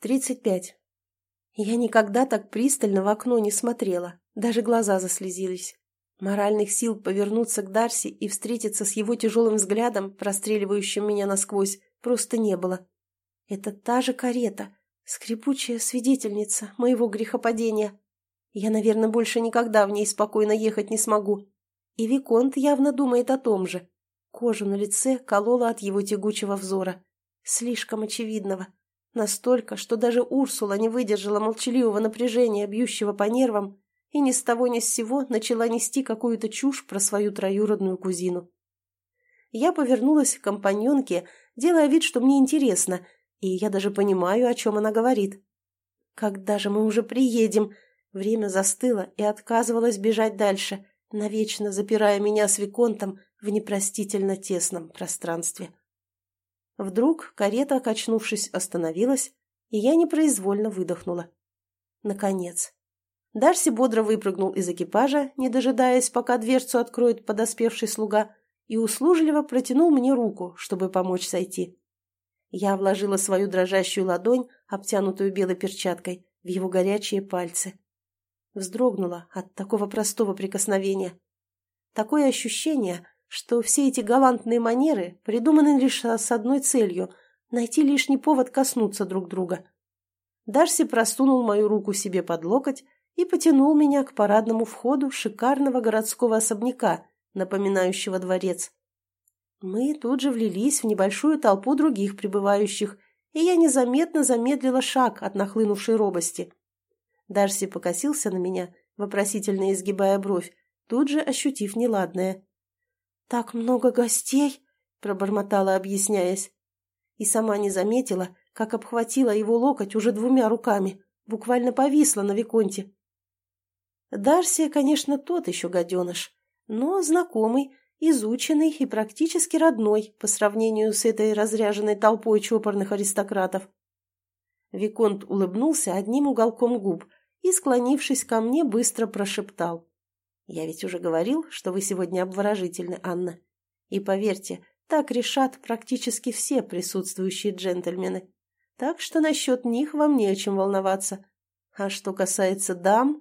Тридцать пять. Я никогда так пристально в окно не смотрела, даже глаза заслезились. Моральных сил повернуться к Дарси и встретиться с его тяжелым взглядом, простреливающим меня насквозь, просто не было. Это та же карета, скрипучая свидетельница моего грехопадения. Я, наверное, больше никогда в ней спокойно ехать не смогу. И Виконт явно думает о том же. Кожу на лице колола от его тягучего взора. Слишком очевидного. Настолько, что даже Урсула не выдержала молчаливого напряжения, бьющего по нервам, и ни с того ни с сего начала нести какую-то чушь про свою троюродную кузину. Я повернулась к компаньонке, делая вид, что мне интересно, и я даже понимаю, о чем она говорит. Когда же мы уже приедем? Время застыло и отказывалось бежать дальше, навечно запирая меня с Виконтом в непростительно тесном пространстве. Вдруг карета, качнувшись, остановилась, и я непроизвольно выдохнула. Наконец. Дарси бодро выпрыгнул из экипажа, не дожидаясь, пока дверцу откроет подоспевший слуга, и услужливо протянул мне руку, чтобы помочь сойти. Я вложила свою дрожащую ладонь, обтянутую белой перчаткой, в его горячие пальцы. Вздрогнула от такого простого прикосновения. Такое ощущение, что все эти галантные манеры придуманы лишь с одной целью – найти лишний повод коснуться друг друга. Дарси просунул мою руку себе под локоть и потянул меня к парадному входу шикарного городского особняка, напоминающего дворец. Мы тут же влились в небольшую толпу других прибывающих, и я незаметно замедлила шаг от нахлынувшей робости. Дарси покосился на меня, вопросительно изгибая бровь, тут же ощутив неладное. «Так много гостей!» — пробормотала, объясняясь. И сама не заметила, как обхватила его локоть уже двумя руками, буквально повисла на Виконте. Дарсия, конечно, тот еще гаденыш, но знакомый, изученный и практически родной по сравнению с этой разряженной толпой чопорных аристократов. Виконт улыбнулся одним уголком губ и, склонившись ко мне, быстро прошептал. Я ведь уже говорил, что вы сегодня обворожительны, Анна. И поверьте, так решат практически все присутствующие джентльмены. Так что насчет них вам не о чем волноваться. А что касается дам...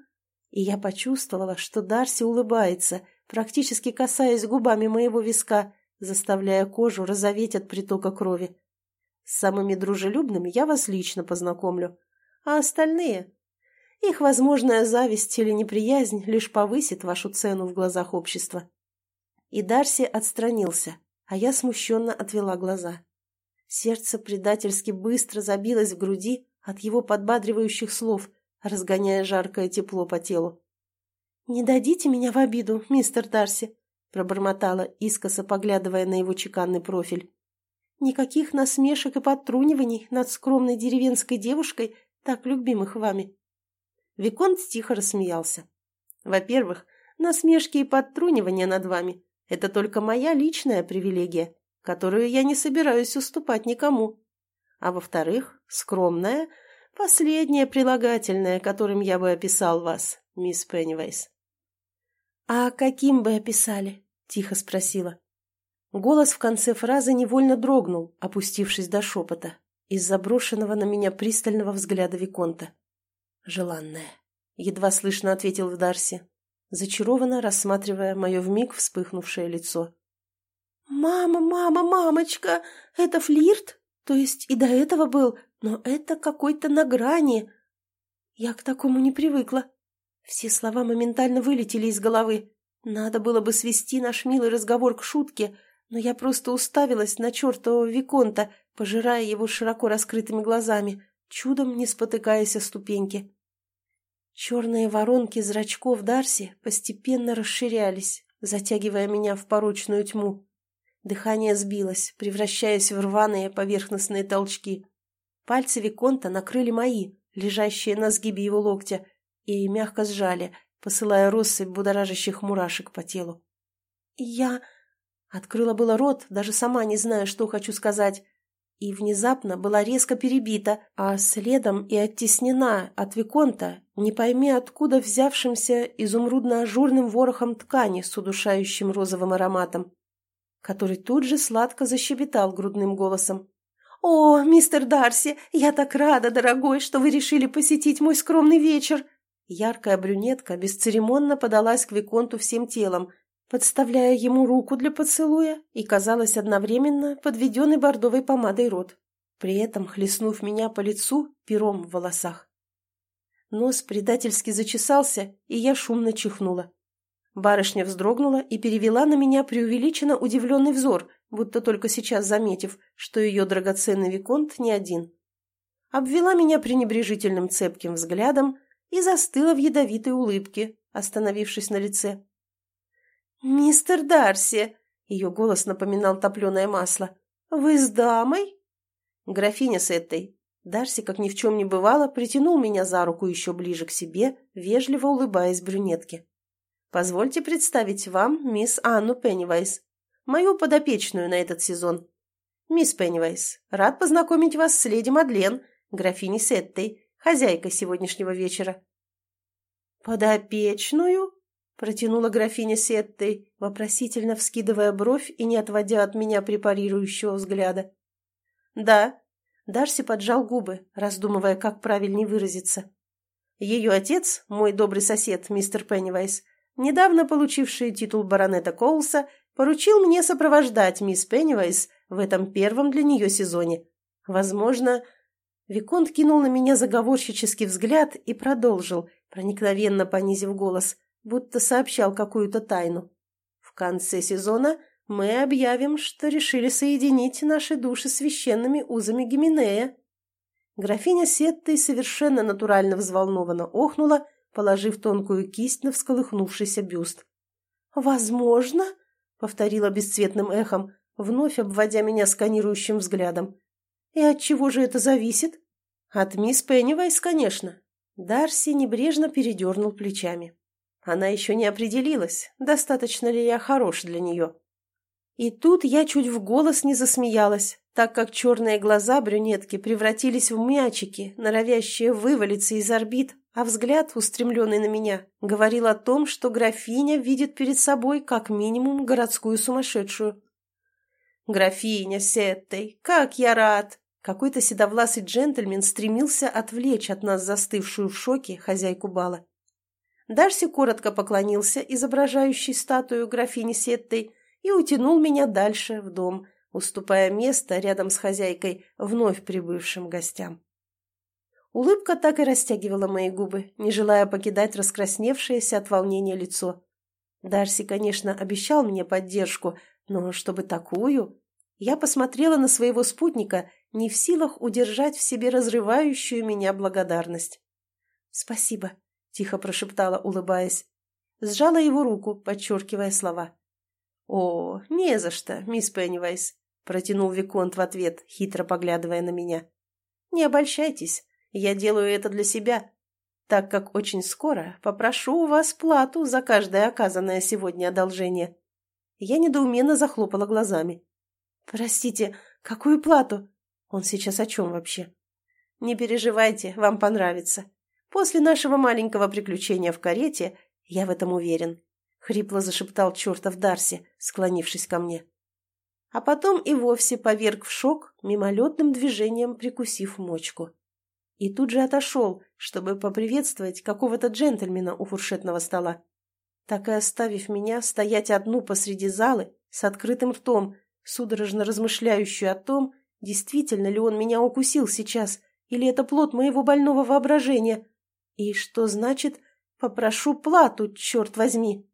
И я почувствовала, что Дарси улыбается, практически касаясь губами моего виска, заставляя кожу розоветь от притока крови. С самыми дружелюбными я вас лично познакомлю. А остальные их возможная зависть или неприязнь лишь повысит вашу цену в глазах общества. И Дарси отстранился, а я смущенно отвела глаза. Сердце предательски быстро забилось в груди от его подбадривающих слов, разгоняя жаркое тепло по телу. «Не дадите меня в обиду, мистер Дарси», — пробормотала, искоса поглядывая на его чеканный профиль. «Никаких насмешек и подтруниваний над скромной деревенской девушкой, так любимых вами. Виконт тихо рассмеялся. «Во-первых, насмешки и подтрунивания над вами – это только моя личная привилегия, которую я не собираюсь уступать никому. А во-вторых, скромная – последнее прилагательное, которым я бы описал вас, мисс Пеннивейс». «А каким бы описали?» – тихо спросила. Голос в конце фразы невольно дрогнул, опустившись до шепота, из заброшенного на меня пристального взгляда Виконта желанная», — едва слышно ответил в Дарси, зачарованно рассматривая мое вмиг вспыхнувшее лицо. «Мама, мама, мамочка, это флирт? То есть и до этого был, но это какой-то на грани. Я к такому не привыкла. Все слова моментально вылетели из головы. Надо было бы свести наш милый разговор к шутке, но я просто уставилась на чертового Виконта, пожирая его широко раскрытыми глазами, чудом не спотыкаясь о ступеньки. Черные воронки зрачков Дарси постепенно расширялись, затягивая меня в порочную тьму. Дыхание сбилось, превращаясь в рваные поверхностные толчки. Пальцы Виконта накрыли мои, лежащие на сгибе его локтя, и мягко сжали, посылая россыпь будоражащих мурашек по телу. «Я...» Открыла было рот, даже сама не зная, что хочу сказать, и внезапно была резко перебита, а следом и оттеснена от Виконта, не пойми откуда взявшимся изумрудно-ажурным ворохом ткани с удушающим розовым ароматом, который тут же сладко защебетал грудным голосом. «О, мистер Дарси, я так рада, дорогой, что вы решили посетить мой скромный вечер!» Яркая брюнетка бесцеремонно подалась к Виконту всем телом, подставляя ему руку для поцелуя и, казалось, одновременно подведенный бордовой помадой рот, при этом хлестнув меня по лицу пером в волосах. Нос предательски зачесался, и я шумно чихнула. Барышня вздрогнула и перевела на меня преувеличенно удивленный взор, будто только сейчас заметив, что ее драгоценный Виконт не один. Обвела меня пренебрежительным цепким взглядом и застыла в ядовитой улыбке, остановившись на лице. «Мистер Дарси!» — ее голос напоминал топленое масло. «Вы с дамой?» «Графиня с этой». Дарси, как ни в чем не бывало, притянул меня за руку еще ближе к себе, вежливо улыбаясь брюнетке. «Позвольте представить вам мисс Анну Пеннивайс, мою подопечную на этот сезон. Мисс Пеннивайс, рад познакомить вас с леди Мадлен, графиней Сеттой, хозяйкой сегодняшнего вечера». «Подопечную?» — протянула графиня Сеттой, вопросительно вскидывая бровь и не отводя от меня препарирующего взгляда. «Да». Дарси поджал губы, раздумывая, как правильнее выразиться. Ее отец, мой добрый сосед, мистер Пеннивайс, недавно получивший титул баронета Коулса, поручил мне сопровождать мисс Пеннивайс в этом первом для нее сезоне. Возможно, Виконт кинул на меня заговорщический взгляд и продолжил, проникновенно понизив голос, будто сообщал какую-то тайну. В конце сезона мы объявим, что решили соединить наши души священными узами Гименея. Графиня Сеттой совершенно натурально взволнованно охнула, положив тонкую кисть на всколыхнувшийся бюст. «Возможно?» — повторила бесцветным эхом, вновь обводя меня сканирующим взглядом. «И от чего же это зависит?» «От мисс Пеннивайс, конечно». Дарси небрежно передернул плечами. Она еще не определилась, достаточно ли я хорош для нее. И тут я чуть в голос не засмеялась, так как черные глаза брюнетки превратились в мячики, норовящие вывалиться из орбит, а взгляд, устремленный на меня, говорил о том, что графиня видит перед собой как минимум городскую сумасшедшую. «Графиня Сеттой, как я рад!» Какой-то седовласый джентльмен стремился отвлечь от нас застывшую в шоке хозяйку бала. Дарси коротко поклонился, изображающий статую графини Сеттой, и утянул меня дальше в дом, уступая место рядом с хозяйкой вновь прибывшим гостям. Улыбка так и растягивала мои губы, не желая покидать раскрасневшееся от волнения лицо. Дарси, конечно, обещал мне поддержку, но чтобы такую... Я посмотрела на своего спутника, не в силах удержать в себе разрывающую меня благодарность. «Спасибо», — тихо прошептала, улыбаясь. Сжала его руку, подчеркивая слова. «О, не за что, мисс Пеннивайс», — протянул Виконт в ответ, хитро поглядывая на меня. «Не обольщайтесь, я делаю это для себя, так как очень скоро попрошу у вас плату за каждое оказанное сегодня одолжение». Я недоуменно захлопала глазами. «Простите, какую плату? Он сейчас о чем вообще?» «Не переживайте, вам понравится. После нашего маленького приключения в карете я в этом уверен. — хрипло зашептал чертов Дарси, склонившись ко мне. А потом и вовсе поверг в шок, мимолетным движением прикусив мочку. И тут же отошел, чтобы поприветствовать какого-то джентльмена у фуршетного стола. Так и оставив меня стоять одну посреди залы с открытым ртом, судорожно размышляющую о том, действительно ли он меня укусил сейчас, или это плод моего больного воображения. И что значит «попрошу плату, черт возьми»?